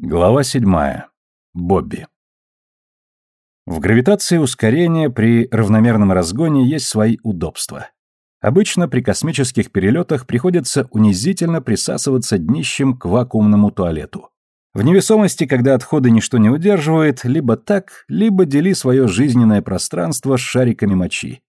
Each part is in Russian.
Глава 7. Бобби. В гравитации ускорения при равномерном разгоне есть свои удобства. Обычно при космических перелетах приходится унизительно присасываться днищем к вакуумному туалету. В невесомости, когда отходы ничто не удерживает, либо так, либо дели свое жизненное пространство с шариками мочи.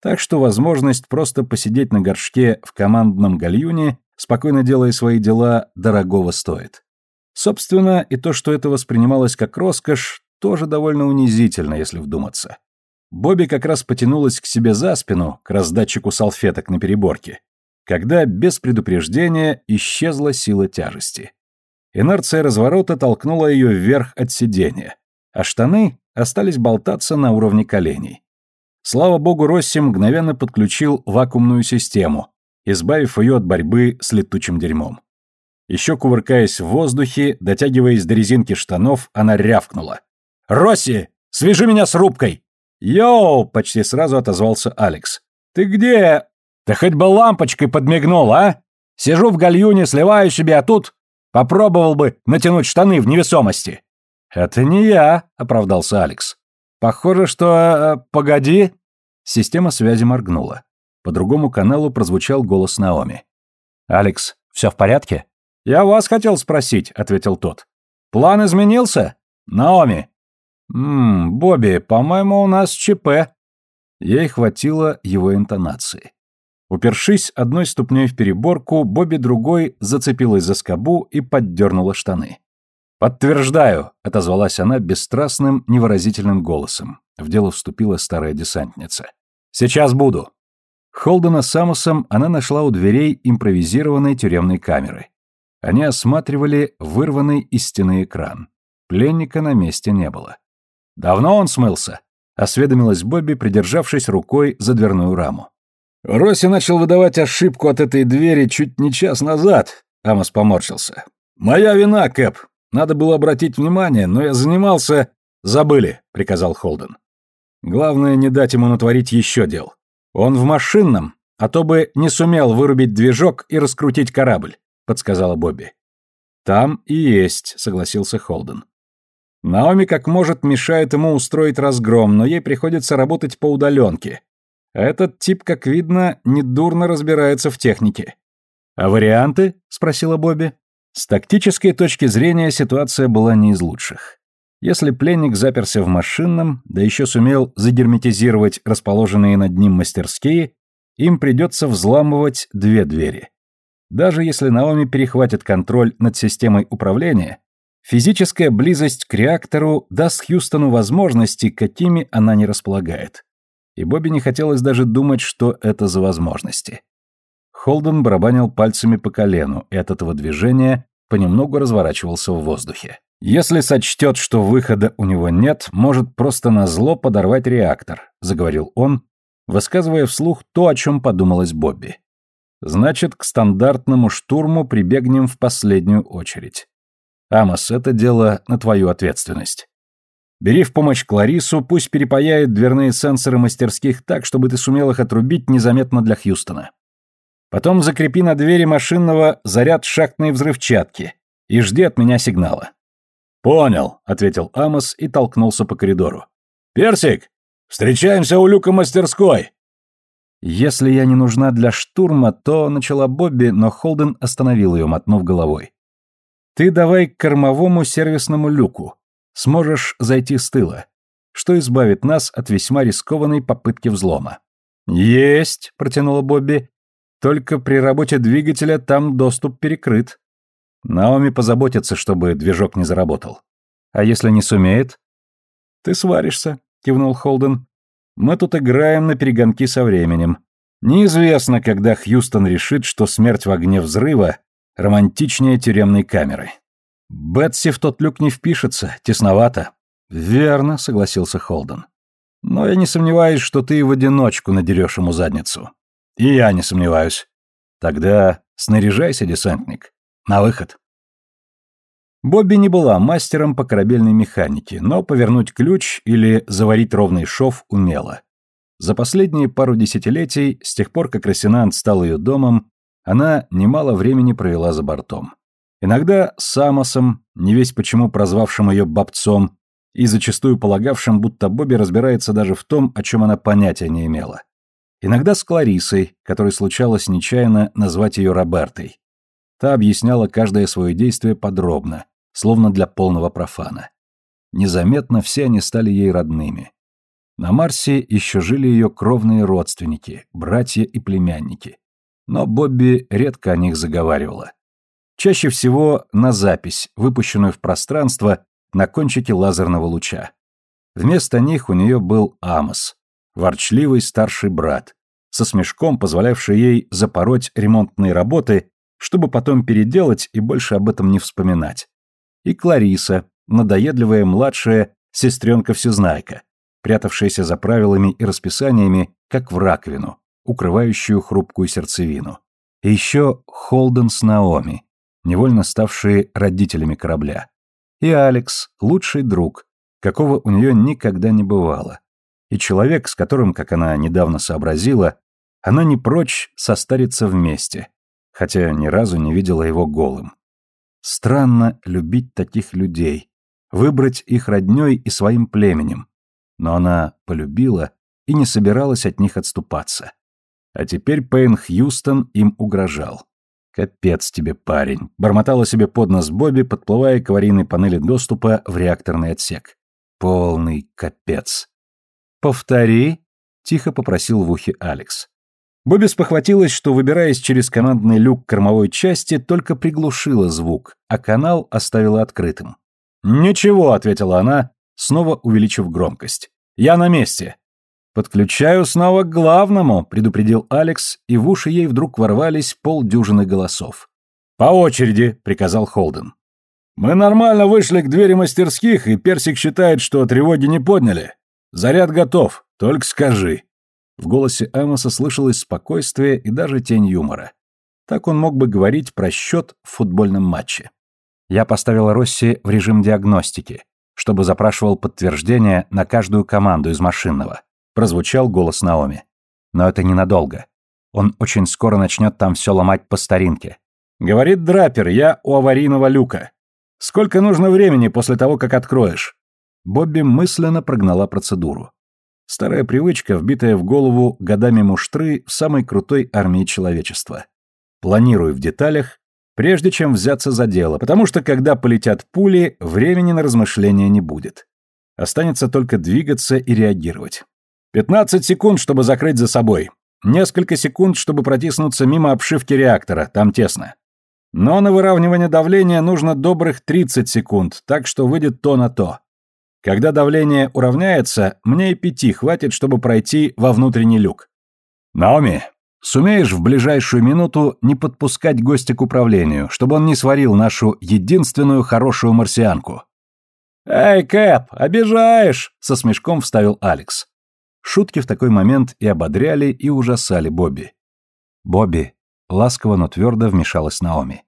Так что возможность просто посидеть на горшке в командном гальюне, спокойно делая свои дела, дорогого стоит. Собственно, и то, что это воспринималось как роскошь, тоже довольно унизительно, если вдуматься. Бобби как раз потянулась к себе за спину, к раздатчику салфеток на переборке, когда без предупреждения исчезла сила тяжести. Инерция разворота толкнула ее вверх от сидения, а штаны остались болтаться на уровне коленей. Слава богу, Росси мгновенно подключил вакуумную систему, избавив ее от борьбы с летучим дерьмом. Еще кувыркаясь в воздухе, дотягиваясь до резинки штанов, она рявкнула. «Росси, свяжи меня с рубкой!» «Йоу!» — почти сразу отозвался Алекс. «Ты где?» «Да хоть бы лампочкой подмигнул, а? Сижу в гальюне, сливаю себе, а тут попробовал бы натянуть штаны в невесомости». «Это не я», — оправдался Алекс. «Похоже, что... Э, погоди». Система связи моргнула. По другому каналу прозвучал голос Наоми. «Алекс, все в порядке?» «Я вас хотел спросить», — ответил тот. «План изменился? Наоми». «Ммм, Бобби, по-моему, у нас ЧП». Ей хватило его интонации. Упершись одной ступней в переборку, Бобби другой зацепилась за скобу и поддернула штаны. «Подтверждаю», — отозвалась она бесстрастным, невыразительным голосом. В дело вступила старая десантница. «Сейчас буду». Холдена с Самусом она нашла у дверей импровизированной тюремной камеры. Они осматривали вырванный из стены экран. Пленника на месте не было. «Давно он смылся?» — осведомилась Бобби, придержавшись рукой за дверную раму. «Росси начал выдавать ошибку от этой двери чуть не час назад», — Амос поморщился. «Моя вина, Кэп. Надо было обратить внимание, но я занимался...» «Забыли», — приказал Холден. «Главное, не дать ему натворить еще дел. Он в машинном, а то бы не сумел вырубить движок и раскрутить корабль подсказала Бобби. Там и есть, согласился Холден. Наоми как может мешает ему устроить разгром, но ей приходится работать по удаленке. Этот тип, как видно, недурно разбирается в технике. А варианты? спросила Бобби. С тактической точки зрения ситуация была не из лучших. Если пленник заперся в машинном, да еще сумел загерметизировать расположенные над ним мастерские, им придется взламывать две двери. Даже если Наоми перехватит контроль над системой управления, физическая близость к реактору даст Хьюстону возможности, какими она не располагает. И Бобби не хотелось даже думать, что это за возможности. Холден барабанил пальцами по колену, и от этого движения понемногу разворачивался в воздухе. «Если сочтет, что выхода у него нет, может просто назло подорвать реактор», — заговорил он, высказывая вслух то, о чем подумалось Бобби. Значит, к стандартному штурму прибегнем в последнюю очередь. Амос, это дело на твою ответственность. Бери в помощь Кларису, пусть перепаяет дверные сенсоры мастерских так, чтобы ты сумел их отрубить незаметно для Хьюстона. Потом закрепи на двери машинного заряд шахтной взрывчатки и жди от меня сигнала. Понял, ответил Амос и толкнулся по коридору. Персик, встречаемся у люка мастерской. «Если я не нужна для штурма, то...» — начала Бобби, но Холден остановил ее, мотнув головой. «Ты давай к кормовому сервисному люку. Сможешь зайти с тыла, что избавит нас от весьма рискованной попытки взлома». «Есть!» — протянула Бобби. «Только при работе двигателя там доступ перекрыт. Наоми позаботится, чтобы движок не заработал. А если не сумеет?» «Ты сваришься», — кивнул Холден. Мы тут играем на перегонки со временем. Неизвестно, когда Хьюстон решит, что смерть в огне взрыва романтичнее тюремной камеры. Бетси в тот люк не впишется, тесновато. Верно, согласился Холден. Но я не сомневаюсь, что ты в одиночку надерешь ему задницу. И я не сомневаюсь. Тогда снаряжайся, десантник. На выход. Бобби не была мастером по корабельной механике, но повернуть ключ или заварить ровный шов умела. За последние пару десятилетий, с тех пор, как Росинант стал ее домом, она немало времени провела за бортом. Иногда с Амосом, не весь почему прозвавшим ее бобцом, и зачастую полагавшим, будто Бобби разбирается даже в том, о чем она понятия не имела. Иногда с Кларисой, которой случалось нечаянно назвать ее Робертой. Та объясняла каждое свое действие подробно, словно для полного профана. Незаметно все они стали ей родными. На Марсе еще жили ее кровные родственники, братья и племянники. Но Бобби редко о них заговаривала. Чаще всего на запись, выпущенную в пространство на кончике лазерного луча. Вместо них у нее был Амос, ворчливый старший брат, со смешком позволявший ей запороть ремонтные работы, чтобы потом переделать и больше об этом не вспоминать. И Клариса, надоедливая младшая сестренка-всезнайка, прятавшаяся за правилами и расписаниями, как в раковину, укрывающую хрупкую сердцевину. И еще Холден с Наоми, невольно ставшие родителями корабля. И Алекс, лучший друг, какого у нее никогда не бывало. И человек, с которым, как она недавно сообразила, она не прочь состариться вместе, хотя ни разу не видела его голым. Странно любить таких людей, выбрать их роднёй и своим племенем, но она полюбила и не собиралась от них отступаться. А теперь Пейн Хьюстон им угрожал. «Капец тебе, парень!» — бормотала себе под нос Бобби, подплывая к аварийной панели доступа в реакторный отсек. «Полный капец!» «Повтори!» — тихо попросил в ухе Алекс. Бобби спохватилась, что, выбираясь через командный люк кормовой части, только приглушила звук, а канал оставила открытым. «Ничего», — ответила она, снова увеличив громкость. «Я на месте». «Подключаю снова к главному», — предупредил Алекс, и в уши ей вдруг ворвались полдюжины голосов. «По очереди», — приказал Холден. «Мы нормально вышли к двери мастерских, и Персик считает, что тревоги не подняли. Заряд готов, только скажи». В голосе Амоса слышалось спокойствие и даже тень юмора. Так он мог бы говорить про счет в футбольном матче. Я поставил Росси в режим диагностики, чтобы запрашивал подтверждение на каждую команду из машинного. Прозвучал голос Наоми. Но это ненадолго. Он очень скоро начнет там все ломать по старинке. Говорит Драпер, я у аварийного люка. Сколько нужно времени после того, как откроешь? Бобби мысленно прогнала процедуру. Старая привычка, вбитая в голову годами муштры в самой крутой армии человечества. Планируй в деталях, прежде чем взяться за дело, потому что когда полетят пули, времени на размышления не будет. Останется только двигаться и реагировать. 15 секунд, чтобы закрыть за собой. Несколько секунд, чтобы протиснуться мимо обшивки реактора, там тесно. Но на выравнивание давления нужно добрых 30 секунд, так что выйдет то на то. Когда давление уравняется, мне и пяти хватит, чтобы пройти во внутренний люк. Наоми, сумеешь в ближайшую минуту не подпускать гостя к управлению, чтобы он не сварил нашу единственную хорошую марсианку? Эй, Кэп, обижаешь, со смешком вставил Алекс. Шутки в такой момент и ободряли, и ужасали Бобби. Бобби, ласково, но твердо вмешалась Наоми.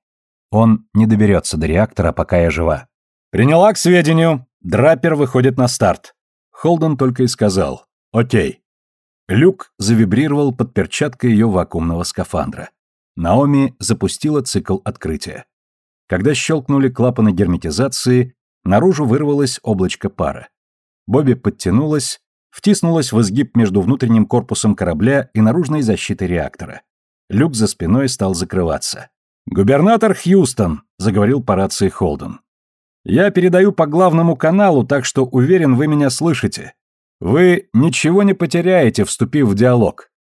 Он не доберется до реактора, пока я жива. Приняла к сведению, Драпер выходит на старт. Холден только и сказал «Окей». Люк завибрировал под перчаткой ее вакуумного скафандра. Наоми запустила цикл открытия. Когда щелкнули клапаны герметизации, наружу вырвалось облачко пара. Бобби подтянулась, втиснулась в изгиб между внутренним корпусом корабля и наружной защитой реактора. Люк за спиной стал закрываться. «Губернатор Хьюстон», — заговорил по рации Холден. Я передаю по главному каналу, так что уверен, вы меня слышите. Вы ничего не потеряете, вступив в диалог.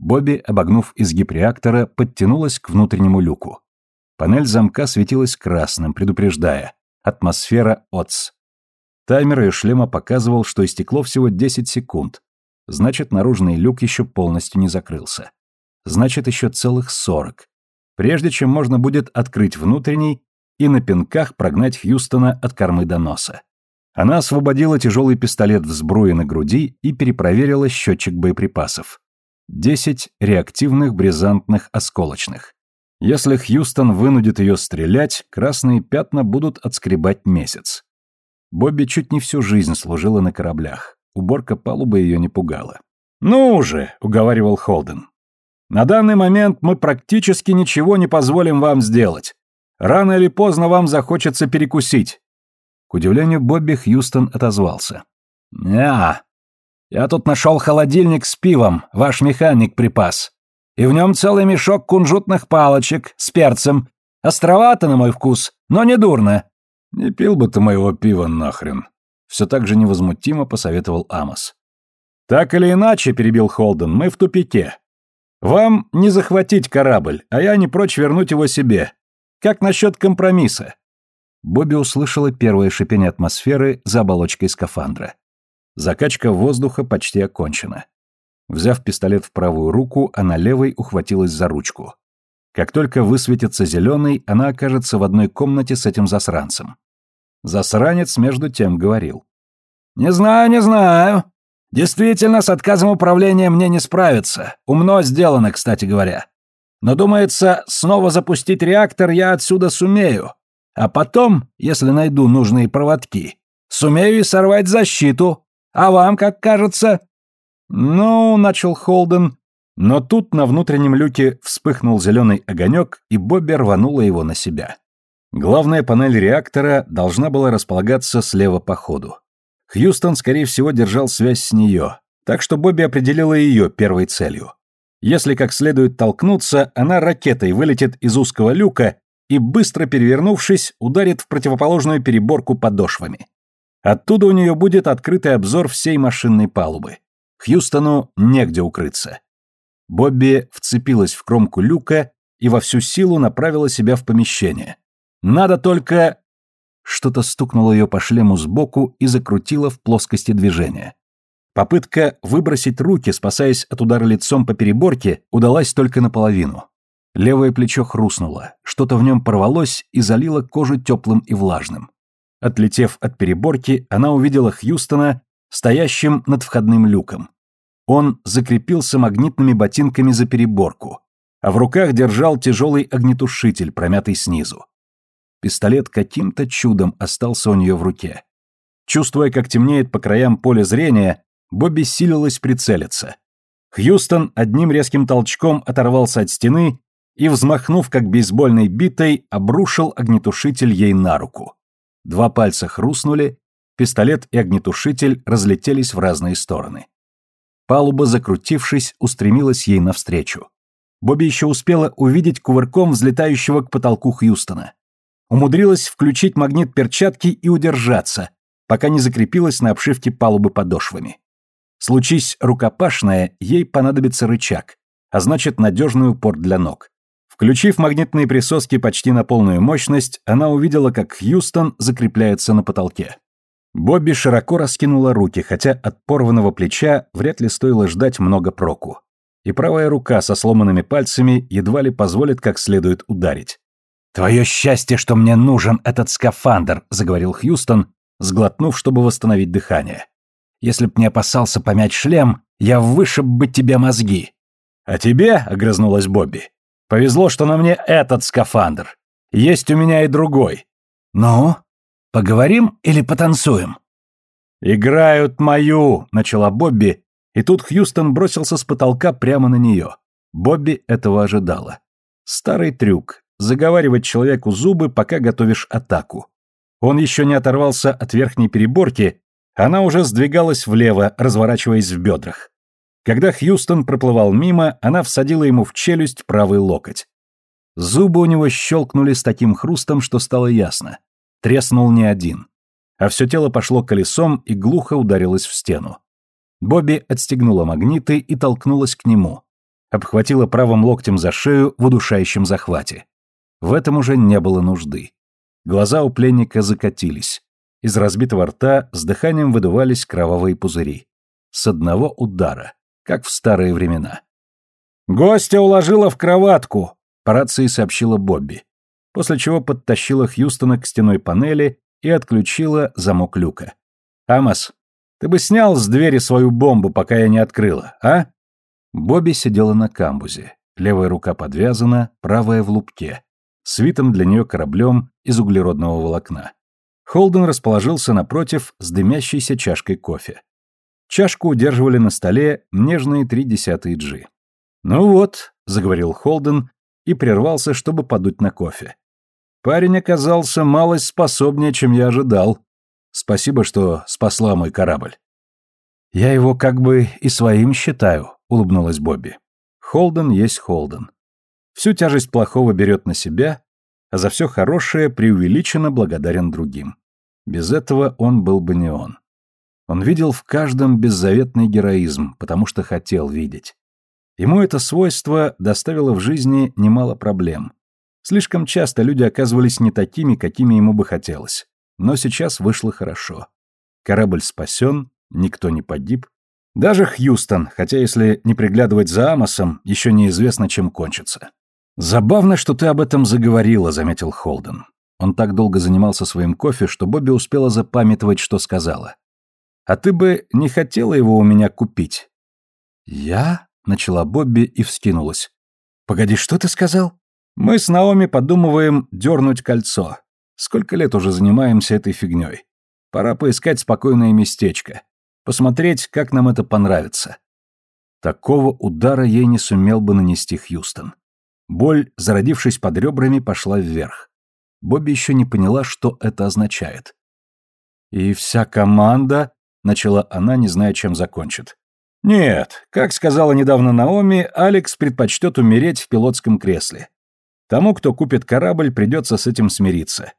Бобби, обогнув изгиб реактора, подтянулась к внутреннему люку. Панель замка светилась красным, предупреждая. Атмосфера ОЦ. Таймер ее шлема показывал, что истекло всего 10 секунд. Значит, наружный люк еще полностью не закрылся. Значит, еще целых 40. Прежде чем можно будет открыть внутренний и на пинках прогнать Хьюстона от кормы до носа. Она освободила тяжелый пистолет в сбруе на груди и перепроверила счетчик боеприпасов. Десять реактивных бризантных осколочных. Если Хьюстон вынудит ее стрелять, красные пятна будут отскребать месяц. Бобби чуть не всю жизнь служила на кораблях. Уборка палубы ее не пугала. «Ну уже», — уговаривал Холден. «На данный момент мы практически ничего не позволим вам сделать. Рано или поздно вам захочется перекусить. К удивлению Бобби Хьюстон отозвался. «Не, я тут нашел холодильник с пивом, ваш механик припас. И в нем целый мешок кунжутных палочек с перцем. Островато на мой вкус, но не дурно». «Не пил бы ты моего пива нахрен», — все так же невозмутимо посоветовал Амос. «Так или иначе», — перебил Холден, — «мы в тупике. Вам не захватить корабль, а я не прочь вернуть его себе. Как насчет компромисса?» Бобби услышала первое шипение атмосферы за оболочкой скафандра. Закачка воздуха почти окончена. Взяв пистолет в правую руку, она левой ухватилась за ручку. Как только высветится зеленый, она окажется в одной комнате с этим засранцем. Засранец между тем говорил. «Не знаю, не знаю. Действительно, с отказом управления мне не справиться. Умно сделано, кстати говоря. Но, думается, снова запустить реактор я отсюда сумею. А потом, если найду нужные проводки, сумею и сорвать защиту. А вам как кажется?» «Ну», — начал Холден, но тут на внутреннем люке вспыхнул зеленый огонек, и Бобби рванула его на себя. Главная панель реактора должна была располагаться слева по ходу. Хьюстон, скорее всего, держал связь с нее, так что Бобби определила ее первой целью. Если как следует толкнуться, она ракетой вылетит из узкого люка и, быстро перевернувшись, ударит в противоположную переборку подошвами. Оттуда у нее будет открытый обзор всей машинной палубы. Хьюстону негде укрыться. Бобби вцепилась в кромку люка и во всю силу направила себя в помещение. Надо только... Что-то стукнуло ее по шлему сбоку и закрутило в плоскости движения. Попытка выбросить руки, спасаясь от удара лицом по переборке, удалась только наполовину. Левое плечо хрустнуло, что-то в нем порвалось и залило кожу теплым и влажным. Отлетев от переборки, она увидела Хьюстона, стоящим над входным люком. Он закрепился магнитными ботинками за переборку, а в руках держал тяжелый огнетушитель, промятый снизу. Пистолет каким-то чудом остался у нее в руке. Чувствуя, как темнеет по краям поля зрения, Бобби силилась прицелиться. Хьюстон одним резким толчком оторвался от стены и, взмахнув как бейсбольной битой, обрушил огнетушитель ей на руку. Два пальца хрустнули, пистолет и огнетушитель разлетелись в разные стороны. Палуба, закрутившись, устремилась ей навстречу. Бобби еще успела увидеть кувырком взлетающего к потолку Хьюстона умудрилась включить магнит перчатки и удержаться, пока не закрепилась на обшивке палубы подошвами. Случись рукопашная, ей понадобится рычаг, а значит надежный упор для ног. Включив магнитные присоски почти на полную мощность, она увидела, как Хьюстон закрепляется на потолке. Бобби широко раскинула руки, хотя от порванного плеча вряд ли стоило ждать много проку. И правая рука со сломанными пальцами едва ли позволит как следует ударить. «Твое счастье, что мне нужен этот скафандр», — заговорил Хьюстон, сглотнув, чтобы восстановить дыхание. «Если б не опасался помять шлем, я вышиб бы тебе мозги». «А тебе», — огрызнулась Бобби, — «повезло, что на мне этот скафандр. Есть у меня и другой». «Ну, поговорим или потанцуем?» «Играют мою», — начала Бобби, и тут Хьюстон бросился с потолка прямо на нее. Бобби этого ожидала. Старый трюк, заговаривать человеку зубы, пока готовишь атаку. Он еще не оторвался от верхней переборки, она уже сдвигалась влево, разворачиваясь в бедрах. Когда Хьюстон проплывал мимо, она всадила ему в челюсть правый локоть. Зубы у него щелкнули с таким хрустом, что стало ясно. Треснул не один. А все тело пошло колесом и глухо ударилось в стену. Бобби отстегнула магниты и толкнулась к нему. Обхватила правым локтем за шею в удушающем захвате. В этом уже не было нужды. Глаза у пленника закатились. Из разбитого рта с дыханием выдувались кровавые пузыри. С одного удара, как в старые времена. «Гостя уложила в кроватку», — по рации сообщила Бобби, после чего подтащила Хьюстона к стеной панели и отключила замок люка. «Амос, ты бы снял с двери свою бомбу, пока я не открыла, а?» Бобби сидела на камбузе. Левая рука подвязана, правая в лупке свитым для нее кораблем из углеродного волокна. Холден расположился напротив с дымящейся чашкой кофе. Чашку удерживали на столе нежные три десятые джи. «Ну вот», — заговорил Холден и прервался, чтобы подуть на кофе. Парень оказался малость способнее, чем я ожидал. Спасибо, что спасла мой корабль. Я его как бы и своим считаю, улыбнулась Бобби. Холден есть Холден. Всю тяжесть плохого берет на себя, а за все хорошее преувеличенно благодарен другим. Без этого он был бы не он. Он видел в каждом беззаветный героизм, потому что хотел видеть. Ему это свойство доставило в жизни немало проблем. Слишком часто люди оказывались не такими, какими ему бы хотелось. Но сейчас вышло хорошо. Корабль спасен, никто не погиб. Даже Хьюстон, хотя если не приглядывать за Амосом, еще неизвестно, чем кончится. «Забавно, что ты об этом заговорила», — заметил Холден. Он так долго занимался своим кофе, что Бобби успела запамятовать, что сказала. «А ты бы не хотела его у меня купить?» «Я?» — начала Бобби и вскинулась. «Погоди, что ты сказал?» «Мы с Наоми подумываем дернуть кольцо. Сколько лет уже занимаемся этой фигней? Пора поискать спокойное местечко. Посмотреть, как нам это понравится». Такого удара ей не сумел бы нанести Хьюстон. Боль, зародившись под ребрами, пошла вверх. Бобби еще не поняла, что это означает. «И вся команда...» — начала она, не зная, чем закончит. «Нет, как сказала недавно Наоми, Алекс предпочтет умереть в пилотском кресле. Тому, кто купит корабль, придется с этим смириться.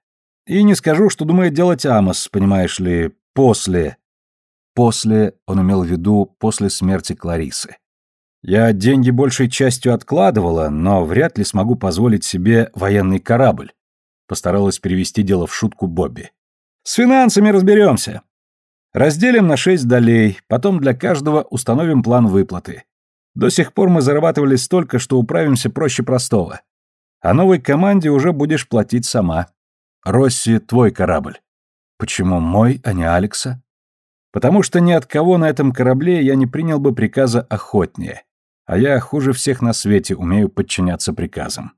И не скажу, что думает делать Амос, понимаешь ли, после...» «После» он имел в виду после смерти Кларисы. Я деньги большей частью откладывала, но вряд ли смогу позволить себе военный корабль. Постаралась перевести дело в шутку Бобби. С финансами разберемся. Разделим на шесть долей, потом для каждого установим план выплаты. До сих пор мы зарабатывали столько, что управимся проще простого. А новой команде уже будешь платить сама. Росси, твой корабль. Почему мой, а не Алекса? Потому что ни от кого на этом корабле я не принял бы приказа охотнее а я хуже всех на свете умею подчиняться приказам.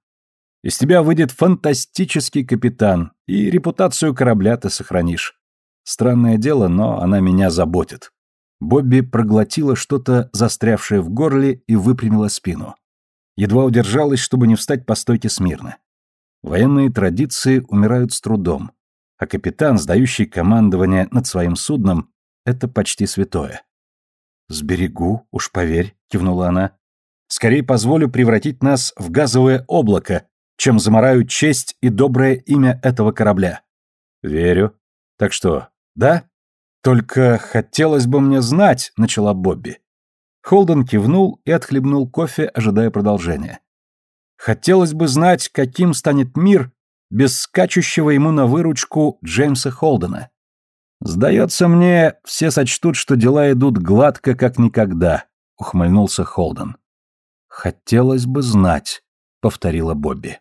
Из тебя выйдет фантастический капитан, и репутацию корабля ты сохранишь. Странное дело, но она меня заботит. Бобби проглотила что-то, застрявшее в горле, и выпрямила спину. Едва удержалась, чтобы не встать по стойке смирно. Военные традиции умирают с трудом, а капитан, сдающий командование над своим судном, это почти святое. «Сберегу, уж поверь», — кивнула она. «Скорее позволю превратить нас в газовое облако, чем замораю честь и доброе имя этого корабля». «Верю. Так что, да?» «Только хотелось бы мне знать», — начала Бобби. Холден кивнул и отхлебнул кофе, ожидая продолжения. «Хотелось бы знать, каким станет мир без скачущего ему на выручку Джеймса Холдена. «Сдается мне, все сочтут, что дела идут гладко, как никогда», — ухмыльнулся Холден. «Хотелось бы знать», — повторила Бобби.